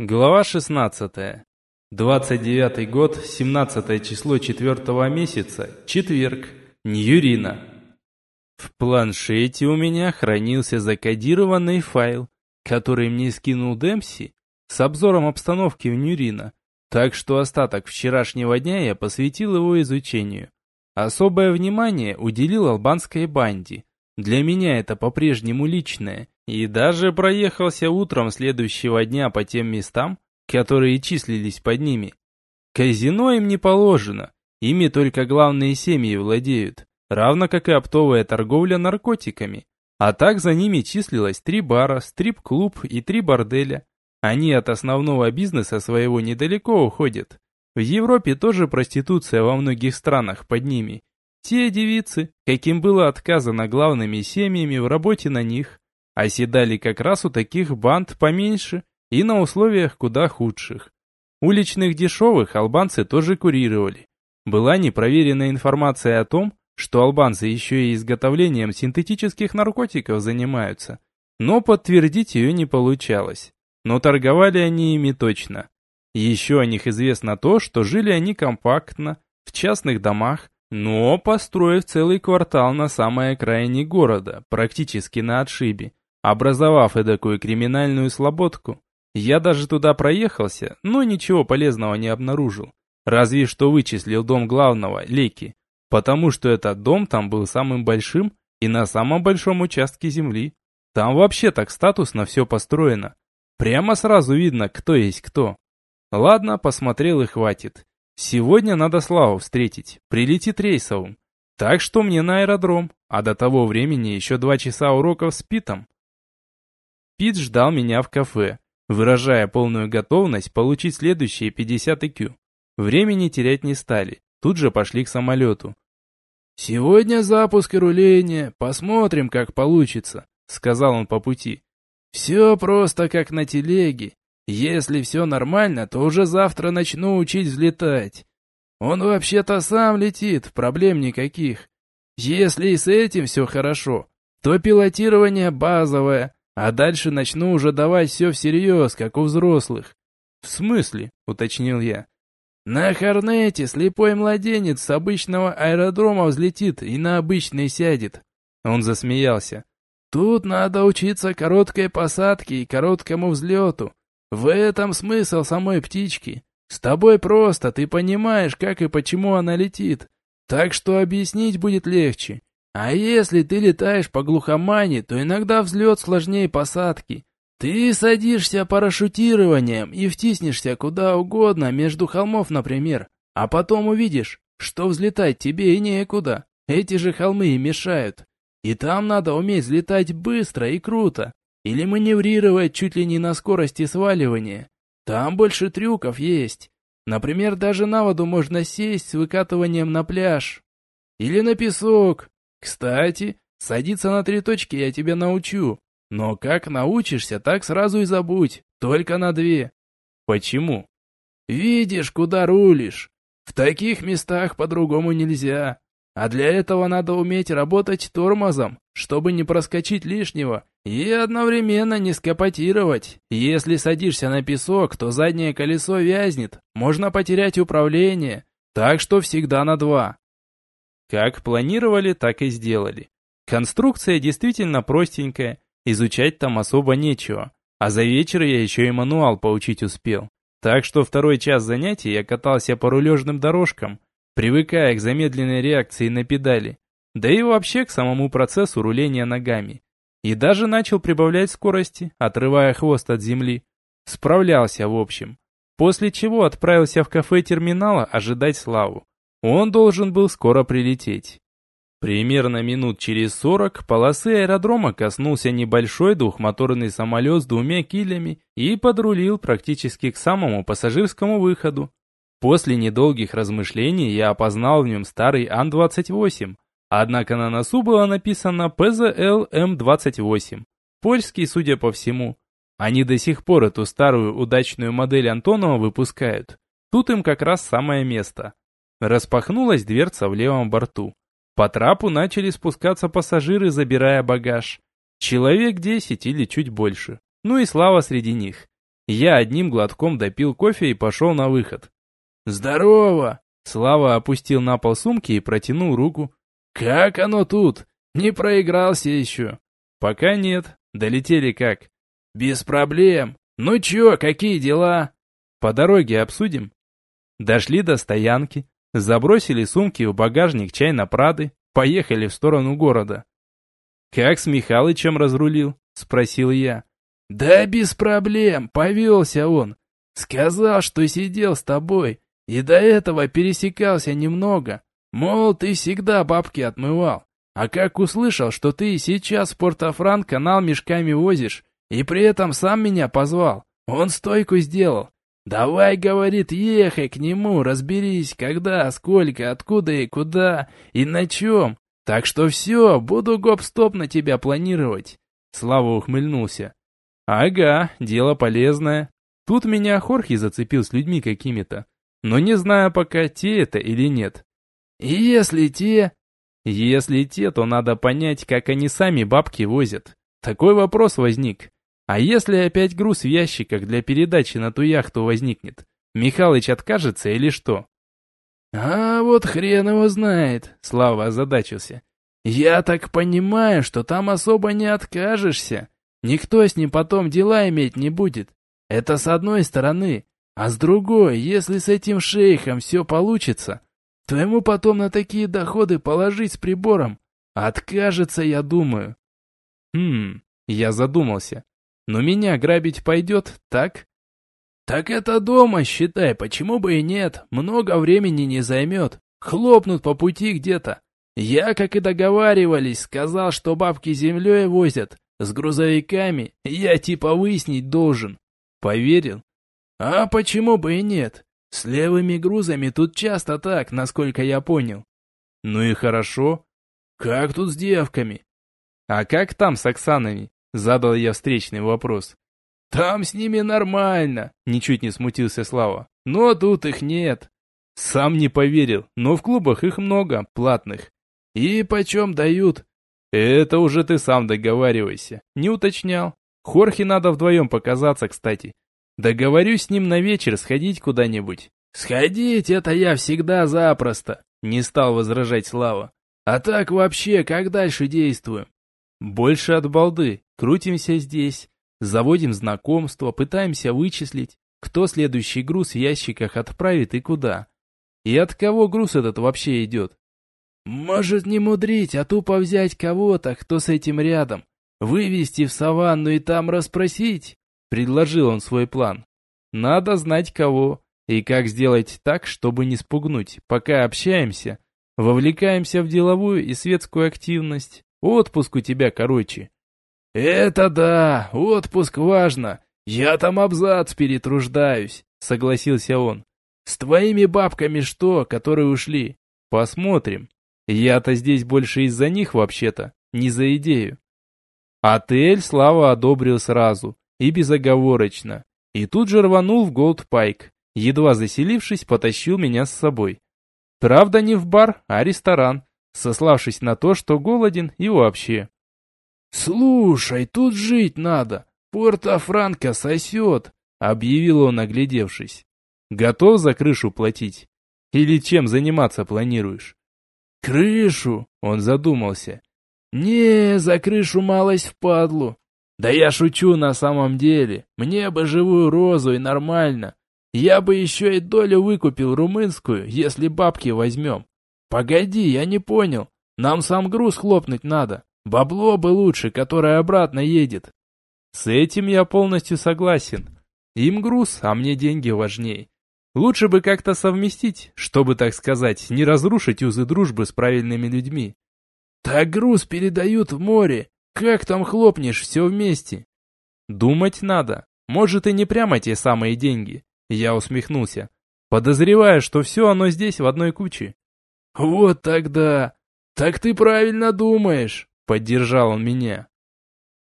Глава 16. 29 год, 17 число 4 месяца, четверг, Ньюрина. В планшете у меня хранился закодированный файл, который мне скинул Демпси с обзором обстановки в Ньюрина, так что остаток вчерашнего дня я посвятил его изучению. Особое внимание уделил албанской банде. Для меня это по-прежнему личное, и даже проехался утром следующего дня по тем местам, которые числились под ними. Казино им не положено, ими только главные семьи владеют, равно как и оптовая торговля наркотиками. А так за ними числилось три бара, стрип-клуб и три борделя. Они от основного бизнеса своего недалеко уходят. В Европе тоже проституция во многих странах под ними. Те девицы, каким было отказано главными семьями в работе на них, оседали как раз у таких банд поменьше и на условиях куда худших. Уличных дешевых албанцы тоже курировали. Была непроверенная информация о том, что албанцы еще и изготовлением синтетических наркотиков занимаются, но подтвердить ее не получалось. Но торговали они ими точно. Еще о них известно то, что жили они компактно, в частных домах, но построив целый квартал на самой окраине города, практически на отшибе, образовав эдакую криминальную слободку. Я даже туда проехался, но ничего полезного не обнаружил. Разве что вычислил дом главного, Леки, потому что этот дом там был самым большим и на самом большом участке земли. Там вообще так статусно все построено. Прямо сразу видно, кто есть кто. Ладно, посмотрел и хватит. Сегодня надо Славу встретить, прилетит рейсовым. Так что мне на аэродром, а до того времени еще два часа уроков с Питом. Пит ждал меня в кафе, выражая полную готовность получить следующие 50 IQ. Времени терять не стали, тут же пошли к самолету. «Сегодня запуск и руление, посмотрим, как получится», — сказал он по пути. «Все просто как на телеге. Если все нормально, то уже завтра начну учить взлетать. Он вообще-то сам летит, проблем никаких. Если и с этим все хорошо, то пилотирование базовое, а дальше начну уже давать все всерьез, как у взрослых. В смысле? Уточнил я. На Хорнете слепой младенец с обычного аэродрома взлетит и на обычный сядет. Он засмеялся. Тут надо учиться короткой посадке и короткому взлету. В этом смысл самой птички. С тобой просто, ты понимаешь, как и почему она летит. Так что объяснить будет легче. А если ты летаешь по глухомане, то иногда взлет сложнее посадки. Ты садишься парашютированием и втиснешься куда угодно, между холмов, например, а потом увидишь, что взлетать тебе и некуда. Эти же холмы и мешают. И там надо уметь взлетать быстро и круто, или маневрировать чуть ли не на скорости сваливания. Там больше трюков есть. Например, даже на воду можно сесть с выкатыванием на пляж. Или на песок, кстати, садиться на три точки я тебя научу. Но как научишься, так сразу и забудь. Только на две. Почему? Видишь, куда рулишь. В таких местах по-другому нельзя. А для этого надо уметь работать тормозом, чтобы не проскочить лишнего и одновременно не скопотировать. Если садишься на песок, то заднее колесо вязнет, можно потерять управление. Так что всегда на два. Как планировали, так и сделали. Конструкция действительно простенькая, изучать там особо нечего. А за вечер я еще и мануал поучить успел. Так что второй час занятий я катался по рулежным дорожкам, привыкая к замедленной реакции на педали, да и вообще к самому процессу руления ногами. И даже начал прибавлять скорости, отрывая хвост от земли. Справлялся в общем. После чего отправился в кафе терминала ожидать Славу. Он должен был скоро прилететь. Примерно минут через сорок полосы аэродрома коснулся небольшой двухмоторный самолет с двумя килями и подрулил практически к самому пассажирскому выходу. После недолгих размышлений я опознал в нем старый Ан-28, однако на носу было написано ПЗЛ-М28. Польский, судя по всему. Они до сих пор эту старую удачную модель Антонова выпускают. Тут им как раз самое место. Распахнулась дверца в левом борту. По трапу начали спускаться пассажиры, забирая багаж. Человек десять или чуть больше. Ну и Слава среди них. Я одним глотком допил кофе и пошел на выход. «Здорово!» Слава опустил на пол сумки и протянул руку. «Как оно тут? Не проигрался еще?» «Пока нет. Долетели как?» «Без проблем. Ну чё, какие дела?» «По дороге обсудим». Дошли до стоянки, забросили сумки в багажник чай Прады, поехали в сторону города. «Как с Михалычем разрулил?» – спросил я. «Да без проблем, повелся он. Сказал, что сидел с тобой, и до этого пересекался немного. Мол, ты всегда бабки отмывал. А как услышал, что ты сейчас в Порто-Фран канал мешками возишь, и при этом сам меня позвал, он стойку сделал. Давай, говорит, ехай к нему, разберись, когда, сколько, откуда и куда, и на чем. Так что все, буду гоп-стоп на тебя планировать. Слава ухмыльнулся. Ага, дело полезное. Тут меня Хорхи зацепил с людьми какими-то. Но не знаю пока, те это или нет. Если те... Если те, то надо понять, как они сами бабки возят. Такой вопрос возник. А если опять груз в ящиках для передачи на ту яхту возникнет? Михалыч откажется или что? «А вот хрен его знает», — Слава озадачился. «Я так понимаю, что там особо не откажешься. Никто с ним потом дела иметь не будет. Это с одной стороны. А с другой, если с этим шейхом все получится, то ему потом на такие доходы положить с прибором откажется, я думаю». «Хм...» Я задумался. «Но меня грабить пойдет, так?» «Так это дома, считай, почему бы и нет, много времени не займет. Хлопнут по пути где-то. Я, как и договаривались, сказал, что бабки землей возят, с грузовиками, я типа выяснить должен». «Поверил?» «А почему бы и нет? С левыми грузами тут часто так, насколько я понял». «Ну и хорошо. Как тут с девками?» «А как там с Оксанами?» Задал я встречный вопрос. Там с ними нормально, ничуть не смутился Слава. Но тут их нет. Сам не поверил, но в клубах их много, платных. И почем дают? Это уже ты сам договаривайся. Не уточнял. Хорхе надо вдвоем показаться, кстати. Договорюсь с ним на вечер сходить куда-нибудь. Сходить это я всегда запросто, не стал возражать Слава. А так вообще, как дальше действуем? Больше от балды. Крутимся здесь. Заводим знакомство, пытаемся вычислить, кто следующий груз в ящиках отправит и куда. И от кого груз этот вообще идет? Может не мудрить, а тупо взять кого-то, кто с этим рядом, вывести в саванну и там расспросить, предложил он свой план. Надо знать кого и как сделать так, чтобы не спугнуть, пока общаемся, вовлекаемся в деловую и светскую активность. Отпуск у тебя короче. «Это да, отпуск важно. Я там абзац перетруждаюсь», — согласился он. «С твоими бабками что, которые ушли?» «Посмотрим. Я-то здесь больше из-за них вообще-то, не за идею». Отель Слава одобрил сразу и безоговорочно. И тут же рванул в Голд Пайк. Едва заселившись, потащил меня с собой. Правда, не в бар, а ресторан, сославшись на то, что голоден и вообще. «Слушай, тут жить надо. Порто-Франко сосет», — объявил он, оглядевшись. «Готов за крышу платить? Или чем заниматься планируешь?» «Крышу?» — он задумался. «Не, за крышу малость впадлу. Да я шучу на самом деле. Мне бы живую розу и нормально. Я бы еще и долю выкупил румынскую, если бабки возьмем. Погоди, я не понял. Нам сам груз хлопнуть надо. Бабло бы лучше, которое обратно едет. С этим я полностью согласен. Им груз, а мне деньги важней. Лучше бы как-то совместить, чтобы, так сказать, не разрушить узы дружбы с правильными людьми. Так груз передают в море. Как там хлопнешь все вместе? Думать надо. Может и не прямо те самые деньги. Я усмехнулся. Подозреваю, что все оно здесь в одной куче. Вот тогда. Так ты правильно думаешь. Поддержал он меня.